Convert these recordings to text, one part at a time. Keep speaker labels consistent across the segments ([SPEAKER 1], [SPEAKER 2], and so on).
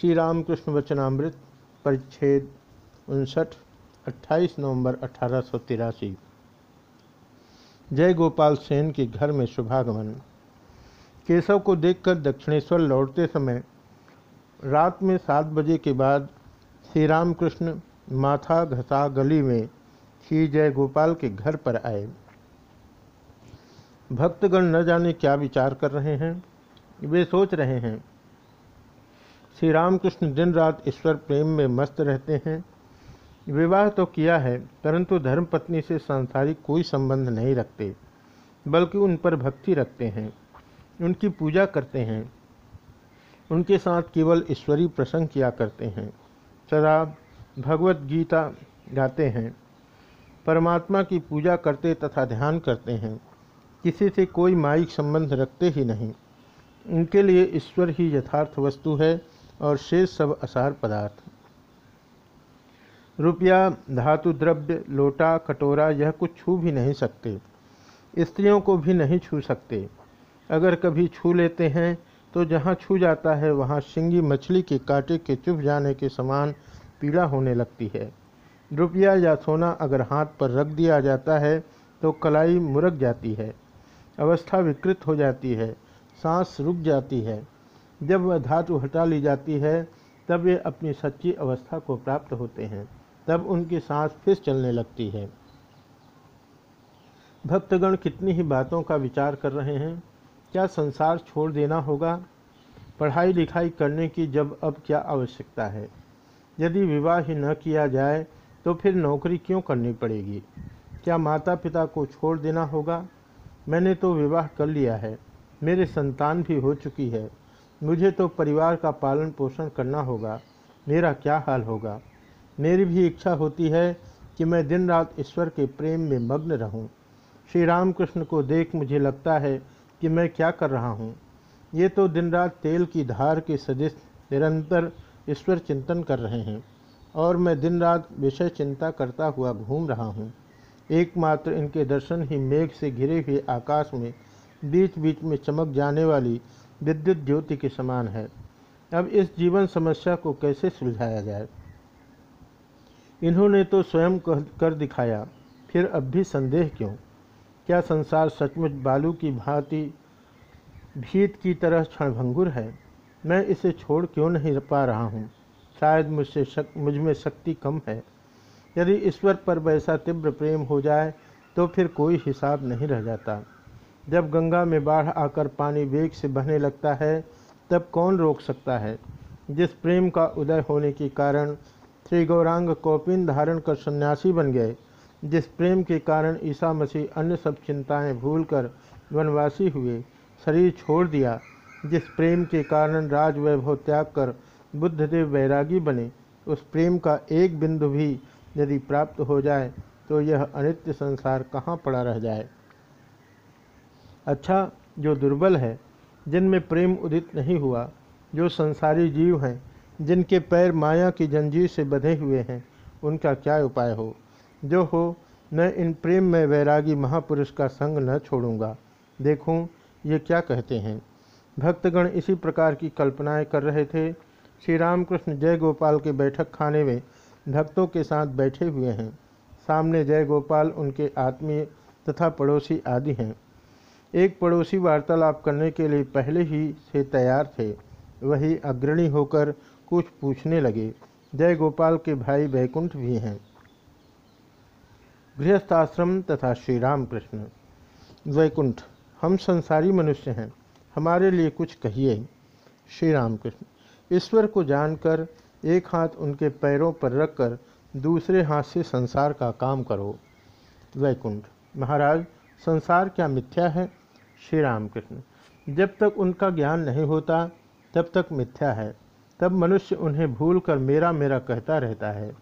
[SPEAKER 1] श्री रामकृष्ण वचनामृत परिच्छेद उनसठ 28 नवंबर अठारह जय गोपाल सेन के घर में शुभागमन। केशव को देखकर दक्षिणेश्वर लौटते समय रात में सात बजे के बाद श्री रामकृष्ण माथा घसा गली में श्री जय गोपाल के घर पर आए। भक्तगण न जाने क्या विचार कर रहे हैं। वे सोच रहे हैं श्री रामकृष्ण दिन रात ईश्वर प्रेम में मस्त रहते हैं। विवाह तो किया है, परंतु धर्मपत्नी से सांसारिक कोई संबंध नहीं रखते, बल्कि उन पर भक्ति रखते हैं, उनकी पूजा करते हैं। उनके साथ केवल ईश्वरीय प्रसंग किया करते हैं। सदा भगवत गीता गाते हैं। परमात्मा की पूजा करते तथा ध्यान करते हैं। किसी से कोई माइक संबंध रखते ही नहीं। उनके लिए ईश्वर ही यथार्थ वस्तु है। और शेष सब असार पदार्थ। रुपया, धातु द्रव्य, लोटा, कटोरा, यह कुछ छू भी नहीं सकते। स्त्रियों को भी नहीं छू सकते। अगर कभी छू लेते हैं तो जहाँ छू जाता है, वहाँ शिंगी मछली के कांटे के चुभ जाने के समान पीड़ा होने लगती है। रुपया या सोना अगर हाथ पर रख दिया जाता है तो कलाई मुरक जाती है। अवस्था विकृत हो जाती है। सांस रुक जाती है। जब वह धातु हटा ली जाती है, तब वे अपनी सच्ची अवस्था को प्राप्त होते हैं। तब उनकी सांस फिर चलने लगती है। भक्तगण कितनी ही बातों का विचार कर रहे हैं। क्या संसार छोड़ देना होगा? पढ़ाई लिखाई करने की जब अब क्या आवश्यकता है? यदि विवाह ही न किया जाए तो फिर नौकरी क्यों करनी पड़ेगी? क्या माता पिता को छोड़ देना होगा? मैंने तो विवाह कर लिया है। मेरे संतान भी हो चुकी है। मुझे तो परिवार का पालन पोषण करना होगा। मेरा क्या हाल होगा? मेरी भी इच्छा होती है कि मैं दिन रात ईश्वर के प्रेम में मग्न रहूँ। श्री रामकृष्ण को देख मुझे लगता है कि मैं क्या कर रहा हूँ। ये तो दिन रात तेल की धार के सदृश निरंतर ईश्वर चिंतन कर रहे हैं और मैं दिन रात विषय चिंता करता हुआ घूम रहा हूँ। एकमात्र इनके दर्शन ही मेघ से घिरे हुए आकाश में बीच बीच में चमक जाने वाली विद्युत ज्योति के समान है। अब इस जीवन समस्या को कैसे सुलझाया जाए? इन्होंने तो स्वयं कर दिखाया, फिर अब भी संदेह क्यों? क्या संसार सचमुच बालू की भांति भीत की तरह क्षणभंगुर है? मैं इसे छोड़ क्यों नहीं पा रहा हूँ? शायद मुझसे शक, मुझमें शक्ति कम है। यदि ईश्वर पर वैसा तीव्र प्रेम हो जाए तो फिर कोई हिसाब नहीं रह जाता। जब गंगा में बाढ़ आकर पानी वेग से बहने लगता है, तब कौन रोक सकता है? जिस प्रेम का उदय होने के कारण श्री गौरांग कौपिन धारण कर सन्यासी बन गए, जिस प्रेम के कारण ईसा मसीह अन्य सब चिंताएँ भूलकर वनवासी हुए, शरीर छोड़ दिया, जिस प्रेम के कारण राज वैभव त्याग कर बुद्धदेव वैरागी बने, उस प्रेम का एक बिंदु भी यदि प्राप्त हो जाए तो यह अनित्य संसार कहाँ पड़ा रह जाए? अच्छा जो दुर्बल है, जिनमें प्रेम उदित नहीं हुआ, जो संसारी जीव हैं, जिनके पैर माया की जंजीर से बंधे हुए हैं, उनका क्या उपाय हो? जो हो, मैं इन प्रेम में वैरागी महापुरुष का संग न छोड़ूँगा। देखूँ, ये क्या कहते हैं? भक्तगण इसी प्रकार की कल्पनाएँ कर रहे थे। श्री रामकृष्ण जय गोपाल के बैठक खाने में भक्तों के साथ बैठे हुए हैं। सामने जय गोपाल उनके आत्मीय तथा पड़ोसी आदि हैं। एक पड़ोसी वार्तालाप करने के लिए पहले ही से तैयार थे। वही अग्रणी होकर कुछ पूछने लगे। जय गोपाल के भाई वैकुंठ भी हैं। गृहस्थाश्रम तथा श्री राम कृष्ण वैकुंठ, हम संसारी मनुष्य हैं। हमारे लिए कुछ कहिए। श्री राम कृष्ण ईश्वर को जानकर एक हाथ उनके पैरों पर रखकर दूसरे हाथ से संसार का काम करो। वैकुंठ, महाराज, संसार क्या मिथ्या है? श्री राम कृष्ण जब तक उनका ज्ञान नहीं होता, तब तक मिथ्या है। तब मनुष्य उन्हें भूलकर मेरा मेरा कहता रहता है।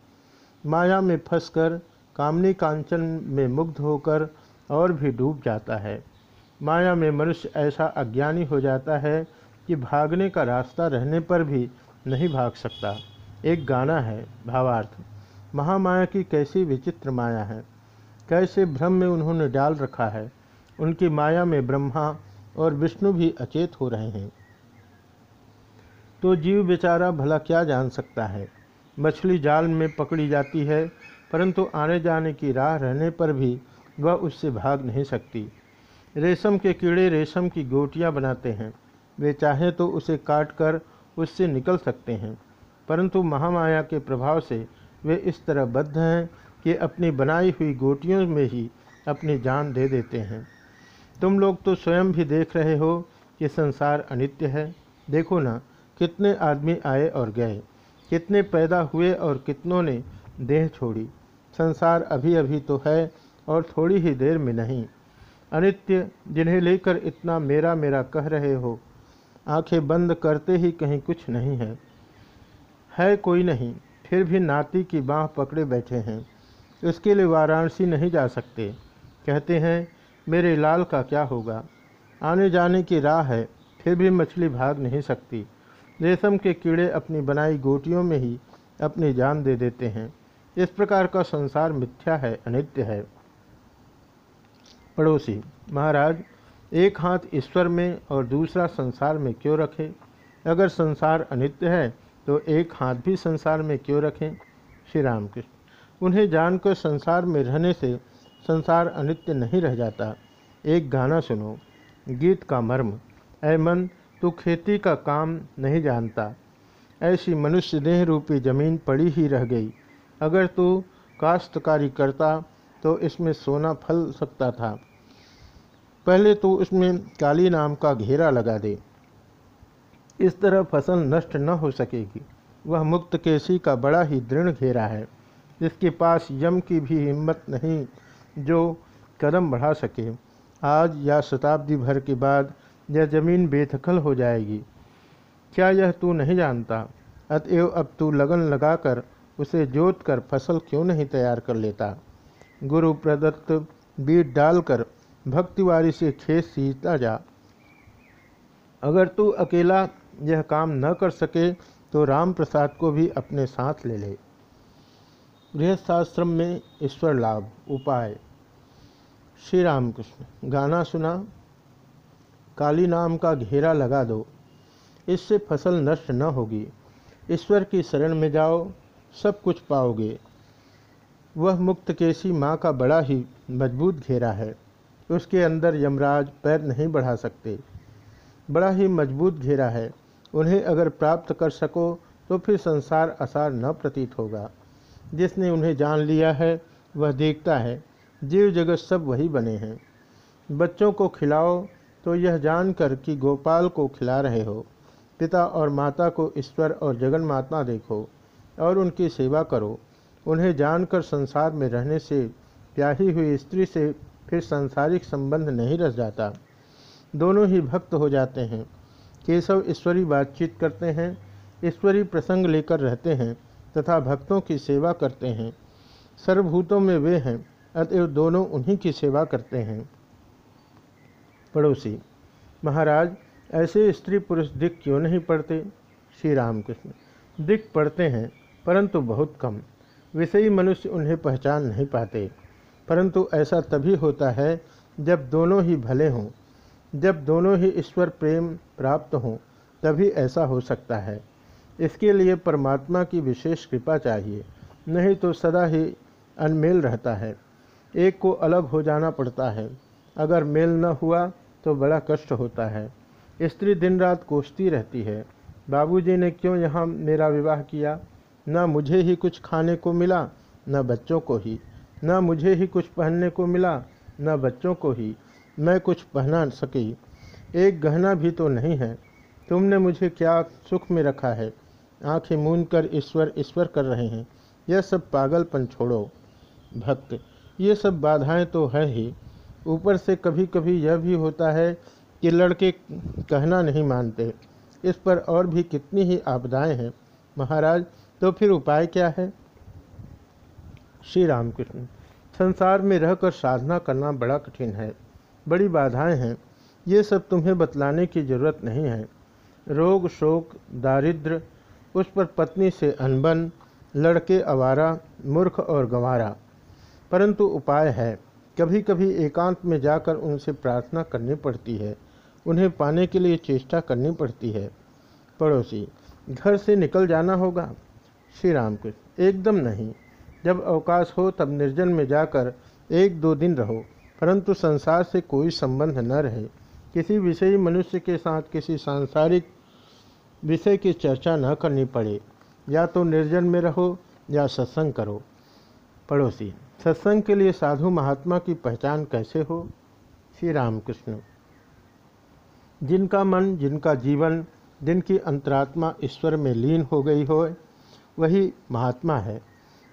[SPEAKER 1] माया में फंसकर, कामनी कांचन में मुग्ध होकर और भी डूब जाता है। माया में मनुष्य ऐसा अज्ञानी हो जाता है कि भागने का रास्ता रहने पर भी नहीं भाग सकता। एक गाना है, भावार्थ, महामाया की कैसी विचित्र माया है। कैसे भ्रम में उन्होंने डाल रखा है। उनकी माया में ब्रह्मा और विष्णु भी अचेत हो रहे हैं। तो जीव बेचारा भला क्या जान सकता है? मछली जाल में पकड़ी जाती है, परंतु आने जाने की राह रहने पर भी वह उससे भाग नहीं सकती। रेशम के कीड़े रेशम की गोटियाँ बनाते हैं। वे चाहें तो उसे काट कर उससे निकल सकते हैं, परंतु महामाया के प्रभाव से वे इस तरह बद्ध हैं कि अपनी बनाई हुई गोटियों में ही अपनी जान दे देते हैं। तुम लोग तो स्वयं भी देख रहे हो कि संसार अनित्य है। देखो ना, कितने आदमी आए और गए, कितने पैदा हुए और कितनों ने देह छोड़ी। संसार अभी अभी तो है और थोड़ी ही देर में नहीं। अनित्य, जिन्हें लेकर इतना मेरा मेरा कह रहे हो, आँखें बंद करते ही कहीं कुछ नहीं है। है कोई नहीं, फिर भी नाती की बाह पकड़े बैठे हैं। उसके लिए वाराणसी नहीं जा सकते। कहते हैं मेरे लाल का क्या होगा? आने जाने की राह है, फिर भी मछली भाग नहीं सकती। रेशम के कीड़े अपनी बनाई गोटियों में ही अपनी जान दे देते हैं। इस प्रकार का संसार मिथ्या है, अनित्य है। पड़ोसी, महाराज, एक हाथ ईश्वर में और दूसरा संसार में क्यों रखें? अगर संसार अनित्य है तो एक हाथ भी संसार में क्यों रखें? श्री रामकृष्ण, उन्हें जानकर संसार में रहने से संसार अनित्य नहीं रह जाता। एक गाना सुनो, गीत का मर्म, ऐ मन, तू खेती का काम नहीं जानता। ऐसी मनुष्य देह रूपी ज़मीन पड़ी ही रह गई। अगर तू काश्तकारी करता तो इसमें सोना फल सकता था। पहले तो उसमें काली नाम का घेरा लगा दे। इस तरह फ़सल नष्ट न हो सकेगी। वह मुक्त केसी का बड़ा ही दृढ़ घेरा है। जिसके पास यम की भी हिम्मत नहीं। जो कदम बढ़ा सके। आज या शताब्दी भर के बाद यह ज़मीन बेथखल हो जाएगी। क्या यह तू नहीं जानता? अतएव अब तू लगन लगाकर उसे जोत कर फ़सल क्यों नहीं तैयार कर लेता? गुरु प्रदत्त बीज डालकर भक्तिवारी से खेत सींचता जा। अगर तू अकेला यह काम न कर सके तो राम प्रसाद को भी अपने साथ ले ले। गृहस्थाश्रम में ईश्वर लाभ, उपाय। श्री रामकृष्ण, गाना सुना, काली नाम का घेरा लगा दो, इससे फ़सल नष्ट न होगी। ईश्वर की शरण में जाओ, सब कुछ पाओगे। वह मुक्त केसी माँ का बड़ा ही मज़बूत घेरा है। उसके अंदर यमराज पैर नहीं बढ़ा सकते। बड़ा ही मज़बूत घेरा है। उन्हें अगर प्राप्त कर सको तो फिर संसार आसार न प्रतीत होगा। जिसने उन्हें जान लिया है, वह देखता है। जीव जगत सब वही बने हैं। बच्चों को खिलाओ तो यह जानकर कि गोपाल को खिला रहे हो। पिता और माता को ईश्वर और जगन माता देखो और उनकी सेवा करो। उन्हें जानकर संसार में रहने से प्याही हुई स्त्री से फिर सांसारिक संबंध नहीं रह जाता। दोनों ही भक्त हो जाते हैं। केशव ईश्वरी बातचीत करते हैं, ईश्वरी प्रसंग लेकर रहते हैं तथा भक्तों की सेवा करते हैं। सर्वभूतों में वे हैं। अतएव दोनों उन्हीं की सेवा करते हैं। पड़ोसी, महाराज, ऐसे स्त्री पुरुष दिख क्यों नहीं पढ़ते श्री रामकृष्ण, दिख पढ़ते हैं, परंतु बहुत कम। विषयी मनुष्य उन्हें पहचान नहीं पाते। परंतु ऐसा तभी होता है जब दोनों ही भले हों। जब दोनों ही ईश्वर प्रेम प्राप्त हों, तभी ऐसा हो सकता है। इसके लिए परमात्मा की विशेष कृपा चाहिए, नहीं तो सदा ही अनमेल रहता है। एक को अलग हो जाना पड़ता है। अगर मेल न हुआ तो बड़ा कष्ट होता है। स्त्री दिन रात कोसती रहती है। बाबूजी ने क्यों यहाँ मेरा विवाह किया? न मुझे ही कुछ खाने को मिला, न बच्चों को ही। न मुझे ही कुछ पहनने को मिला, न बच्चों को ही। मैं कुछ पहना सकी। एक गहना भी तो नहीं है। तुमने मुझे क्या सुख में रखा है? आँखें मूंद कर ईश्वर ईश्वर कर रहे हैं। यह सब पागलपन छोड़ो। भक्त ये सब बाधाएँ तो है ही। ऊपर से कभी कभी यह भी होता है कि लड़के कहना नहीं मानते। इस पर और भी कितनी ही आपदाएँ हैं। महाराज तो फिर उपाय क्या है? श्री रामकृष्ण संसार में रहकर साधना करना बड़ा कठिन है। बड़ी बाधाएँ हैं। ये सब तुम्हें बतलाने की ज़रूरत नहीं है। रोग, शोक दारिद्र उस पर पत्नी से अनबन, लड़के अवारा, मूर्ख और गंवारा। परंतु उपाय है। कभी कभी एकांत में जाकर उनसे प्रार्थना करनी पड़ती है। उन्हें पाने के लिए चेष्टा करनी पड़ती है। पड़ोसी, घर से निकल जाना होगा। श्री राम कृष्ण एकदम नहीं। जब अवकाश हो तब निर्जन में जाकर एक दो दिन रहो, परंतु संसार से कोई संबंध न रहे। किसी विषयी मनुष्य के साथ किसी सांसारिक विषय की चर्चा न करनी पड़े। या तो निर्जन में रहो या सत्संग करो। पड़ोसी सत्संग के लिए साधु महात्मा की पहचान कैसे हो? श्री रामकृष्ण। जिनका मन, जिनका जीवन, जिनकी अंतरात्मा ईश्वर में लीन हो गई हो वही महात्मा है।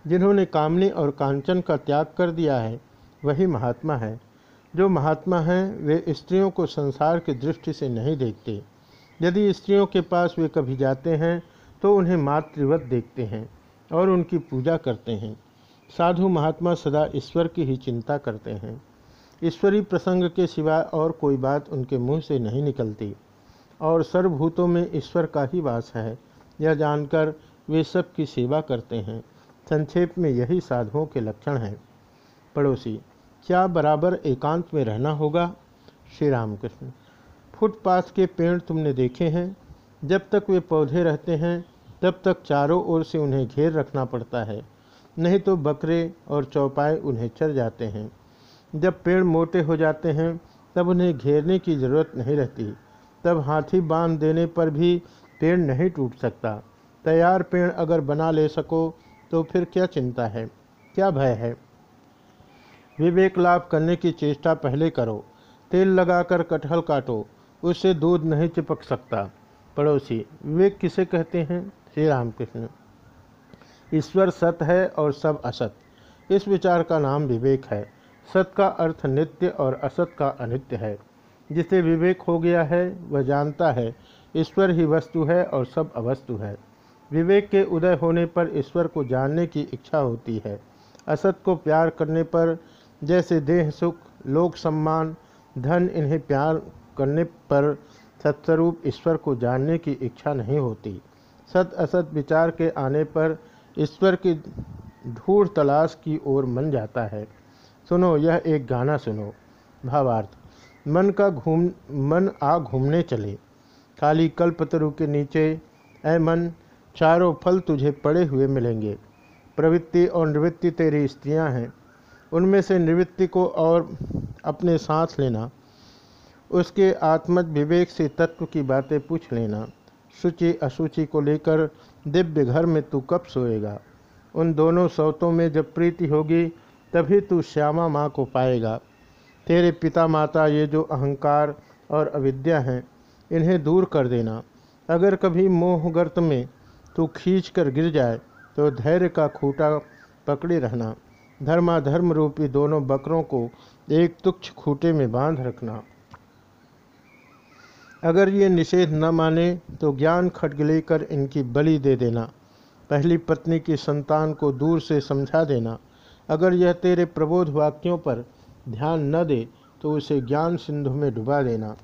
[SPEAKER 1] जिन्होंने कामनी और कांचन का त्याग कर दिया है, वही महात्मा है। जो महात्मा हैं, वे स्त्रियों को संसार की दृष्टि से नहीं देखते। यदि स्त्रियों के पास वे कभी जाते हैं तो उन्हें मातृवत देखते हैं और उनकी पूजा करते हैं। साधु महात्मा सदा ईश्वर की ही चिंता करते हैं। ईश्वरी प्रसंग के सिवा और कोई बात उनके मुँह से नहीं निकलती। और सर्वभूतों में ईश्वर का ही वास है, यह जानकर वे सब की सेवा करते हैं। संक्षेप में यही साधुओं के लक्षण हैं। पड़ोसी, क्या बराबर एकांत में रहना होगा? श्री रामकृष्ण, फुटपाथ के पेड़ तुमने देखे हैं। जब तक वे पौधे रहते हैं, तब तक चारों ओर से उन्हें घेर रखना पड़ता है। नहीं तो बकरे और चौपाए उन्हें चर जाते हैं। जब पेड़ मोटे हो जाते हैं, तब उन्हें घेरने की ज़रूरत नहीं रहती। तब हाथी बाँध देने पर भी पेड़ नहीं टूट सकता। तैयार पेड़ अगर बना ले सको तो फिर क्या चिंता है? क्या भय है? विवेक लाभ करने की चेष्टा पहले करो। तेल लगाकर कटहल काटो। उससे दूध नहीं चिपक सकता। पड़ोसी, विवेक किसे कहते हैं? श्री रामकृष्ण ईश्वर सत है और सब असत। इस विचार का नाम विवेक है। सत का अर्थ नित्य और असत का अनित्य है। जिसे विवेक हो गया है, वह जानता है, ईश्वर ही वस्तु है और सब अवस्तु है। विवेक के उदय होने पर ईश्वर को जानने की इच्छा होती है। असत को प्यार करने पर, जैसे देह सुख, लोक सम्मान, धन इन्हें प्यार करने पर सत्स्वरूप ईश्वर को जानने की इच्छा नहीं होती। सत असत विचार के आने पर ईश्वर की ढूढ़ तलाश की ओर मन जाता है। सुनो, यह एक गाना सुनो। भावार्थ, मन का घूम, मन आ घूमने चले। काली कल्पतरु के नीचे, ऐ मन, चारों फल तुझे पड़े हुए मिलेंगे। प्रवृत्ति और निवृत्ति तेरी स्त्रियाँ हैं। उनमें से निवृत्ति को और अपने साथ लेना। उसके आत्मज विवेक से तत्व की बातें पूछ लेना। शुचि अशुचि को लेकर दिव्य घर में तू कब सोएगा? उन दोनों सौतों में जब प्रीति होगी, तभी तू श्यामा माँ को पाएगा। तेरे पिता माता ये जो अहंकार और अविद्या हैं, इन्हें दूर कर देना। अगर कभी मोहगर्त में तू खींच कर गिर जाए तो धैर्य का खूटा पकड़े रहना। धर्माधर्म रूपी दोनों बकरों को एक तुच्छ खूटे में बाँध रखना। अगर ये निषेध न माने तो ज्ञान खटग लेकर इनकी बलि दे देना। पहली पत्नी की संतान को दूर से समझा देना। अगर यह तेरे प्रबोध वाक्यों पर ध्यान न दे तो उसे ज्ञान सिंधु में डुबा देना।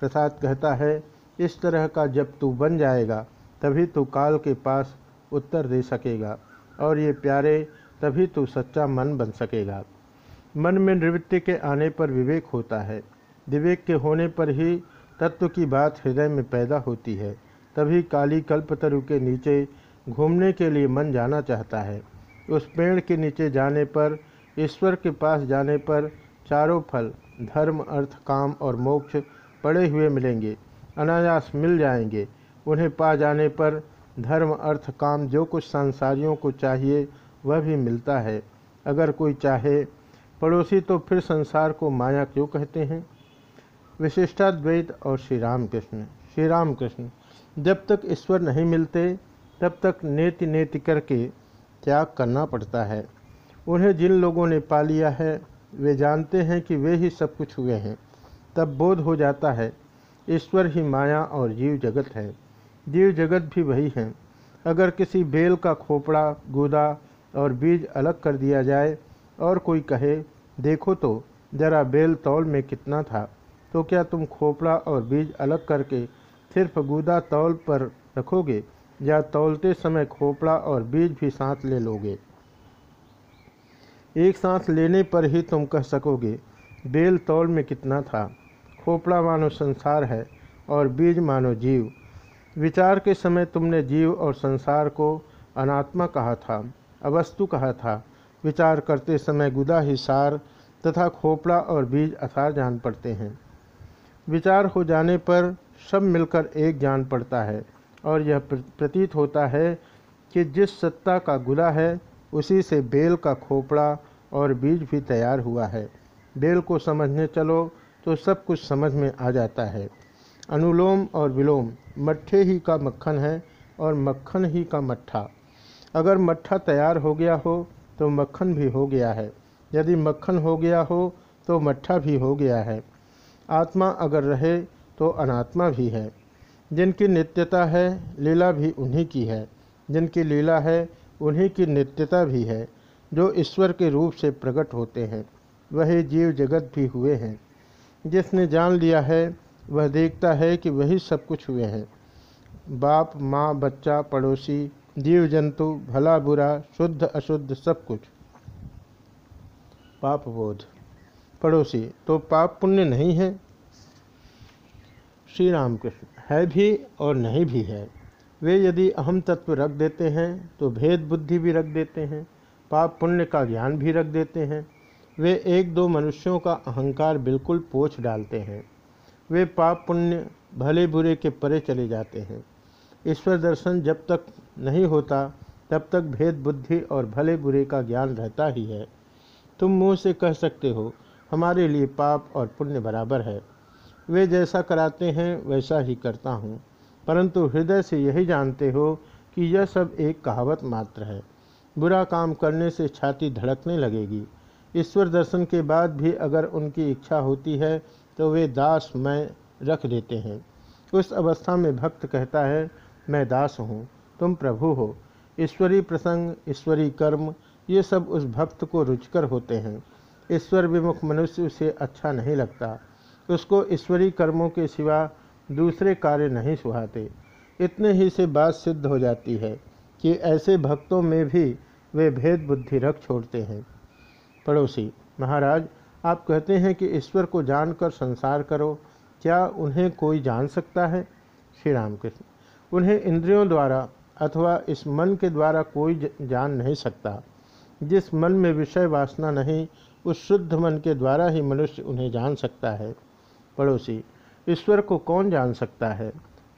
[SPEAKER 1] प्रसाद कहता है, इस तरह का जब तू बन जाएगा, तभी तू काल के पास उत्तर दे सकेगा, और ये प्यारे, तभी तू सच्चा मन बन सकेगा। मन में निवृत्ति के आने पर विवेक होता है। विवेक के होने पर ही तत्व की बात हृदय में पैदा होती है, तभी काली कल्पतरु के नीचे घूमने के लिए मन जाना चाहता है। उस पेड़ के नीचे जाने पर, ईश्वर के पास जाने पर चारों फल, धर्म, अर्थ, काम और मोक्ष पड़े हुए मिलेंगे, अनायास मिल जाएँगे। उन्हें पा जाने पर धर्म, अर्थ, काम, जो कुछ संसारियों को चाहिए, वह भी मिलता है। अगर कोई चाहे, पड़ोसी तो फिर संसार को माया क्यों कहते हैं? विशिष्टाद्वैत और श्री राम कृष्ण श्री राम कृष्ण जब तक ईश्वर नहीं मिलते, तब तक नेति नेति करके त्याग करना पड़ता है? उन्हें जिन लोगों ने पा लिया है, वे जानते हैं कि वे ही सब कुछ हुए हैं। तब बोध हो जाता है, ईश्वर ही माया और जीव जगत है। जीव जगत भी वही है। अगर किसी बेल का खोपड़ा, गूदा और बीज अलग कर दिया जाए और कोई कहे, देखो तो जरा बेल तौल में कितना था। तो क्या तुम खोपड़ा और बीज अलग करके सिर्फ़ गूदा तौल पर रखोगे, या तौलते समय खोपड़ा और बीज भी साथ ले लोगे? एक सांस लेने पर ही तुम कह सकोगे, बेल तौल में कितना था। खोपड़ा मानो संसार है और बीज मानो जीव। विचार के समय तुमने जीव और संसार को अनात्मा कहा था, अवस्तु कहा था। विचार करते समय गुदा ही सार तथा खोपड़ा और बीज असार जान पड़ते हैं। विचार हो जाने पर सब मिलकर एक जान पड़ता है और यह प्रतीत होता है कि जिस सत्ता का गुला है, उसी से बेल का खोपड़ा और बीज भी तैयार हुआ है। बेल को समझने चलो तो सब कुछ समझ में आ जाता है। अनुलोम और विलोम, मट्ठे ही का मक्खन है और मक्खन ही का मट्ठा। अगर मट्ठा तैयार हो गया हो तो मक्खन भी हो गया है। यदि मक्खन हो गया हो तो मट्ठा भी हो गया है। आत्मा अगर रहे तो अनात्मा भी है। जिनकी नित्यता है, लीला भी उन्हीं की है। जिनकी लीला है, उन्हीं की नित्यता भी है, जो ईश्वर के रूप से प्रकट होते हैं। वही जीव जगत भी हुए हैं। जिसने जान लिया है, वह देखता है कि वही सब कुछ हुए हैं। बाप, माँ, बच्चा, पड़ोसी जीव जंतु भला बुरा, शुद्ध, अशुद्ध सब कुछ। पाप बोध पड़ोसी तो पाप पुण्य नहीं है। श्री राम कृष्ण है भी और नहीं भी है। वे यदि अहम तत्व रख देते हैं तो भेद बुद्धि भी रख देते हैं, पाप पुण्य का ज्ञान भी रख देते हैं। वे एक दो मनुष्यों का अहंकार बिल्कुल पोछ डालते हैं। वे पाप पुण्य, भले बुरे के परे चले जाते हैं। ईश्वर दर्शन जब तक नहीं होता, तब तक भेद बुद्धि और भले बुरे का ज्ञान रहता ही है। तुम मुँह से कह सकते हो हमारे लिए पाप और पुण्य बराबर है। वे जैसा कराते हैं, वैसा ही करता हूँ। परंतु हृदय से यही जानते हो कि यह सब एक कहावत मात्र है। बुरा काम करने से छाती धड़कने लगेगी। ईश्वर दर्शन के बाद भी अगर उनकी इच्छा होती है तो वे दास मैं रख देते हैं। उस अवस्था में भक्त कहता है, मैं दास हूँ, तुम प्रभु हो। ईश्वरी प्रसंग ईश्वरी कर्म, ये सब उस भक्त को रुचकर होते हैं। ईश्वर विमुख मनुष्य उसे अच्छा नहीं लगता। उसको ईश्वरी कर्मों के सिवा दूसरे कार्य नहीं सुहाते। इतने ही से बात सिद्ध हो जाती है कि ऐसे भक्तों में भी वे भेद बुद्धि रख छोड़ते हैं। पड़ोसी, महाराज, आप कहते हैं कि ईश्वर को जानकर संसार करो। क्या उन्हें कोई जान सकता है? श्री रामकृष्ण, उन्हें इंद्रियों द्वारा अथवा इस मन के द्वारा कोई जान नहीं सकता। जिस मन में विषय वासना नहीं उस शुद्ध मन के द्वारा ही मनुष्य उन्हें जान सकता है। पड़ोसी, ईश्वर को कौन जान सकता है?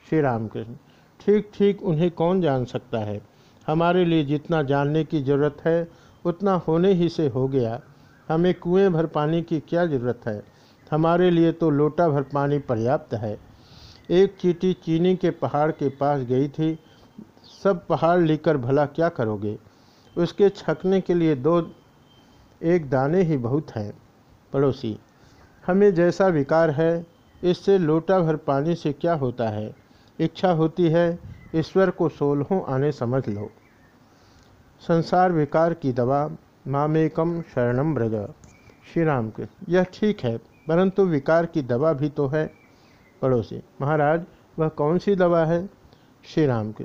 [SPEAKER 1] श्री रामकृष्ण ठीक ठीक उन्हें कौन जान सकता है? हमारे लिए जितना जानने की ज़रूरत है, उतना होने ही से हो गया। हमें कुएँ भर पानी की क्या ज़रूरत है? हमारे लिए तो लोटा भर पानी पर्याप्त है। एक चीटी चीनी के पहाड़ के पास गई थी। सब पहाड़ लेकर भला क्या करोगे? उसके छकने के लिए दो एक दाने ही बहुत हैं, पड़ोसी। हमें जैसा विकार है, इससे लोटा भर पानी से क्या होता है? इच्छा होती है, ईश्वर को सोलहों आने समझ लो। संसार विकार की दवा मामेकम शरणम ब्रज श्री राम के यह ठीक है, परंतु विकार की दवा भी तो है, पड़ोसी। महाराज, वह कौन सी दवा है? श्री राम के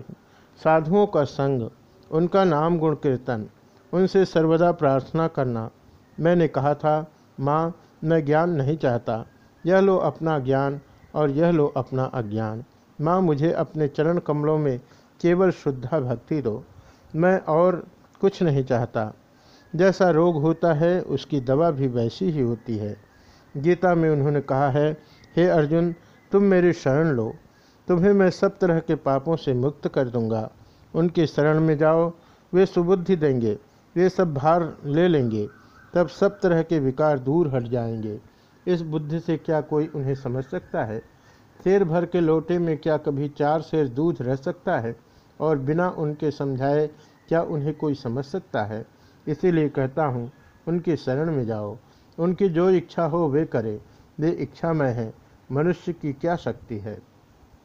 [SPEAKER 1] साधुओं का संग, उनका नाम गुण कीर्तन। उनसे सर्वदा प्रार्थना करना। मैंने कहा था, माँ, मैं ज्ञान नहीं चाहता। यह लो अपना ज्ञान और यह लो अपना अज्ञान। माँ, मुझे अपने चरण कमलों में केवल शुद्धा भक्ति दो। मैं और कुछ नहीं चाहता। जैसा रोग होता है, उसकी दवा भी वैसी ही होती है। गीता में उन्होंने कहा है, हे अर्जुन, तुम मेरी शरण लो। तुम्हें मैं सब तरह के पापों से मुक्त कर दूँगा। उनके शरण में जाओ, वे सुबुद्धि देंगे। वे सब भार ले लेंगे, तब सब तरह के विकार दूर हट जाएँगे। इस बुद्धि से क्या कोई उन्हें समझ सकता है? शेर भर के लोटे में क्या कभी चार शेर दूध रह सकता है? और बिना उनके समझाए क्या उन्हें कोई समझ सकता है? इसीलिए कहता हूँ, उनकी शरण में जाओ। उनकी जो इच्छा हो वे करें। वे इच्छा में है। मनुष्य की क्या शक्ति है?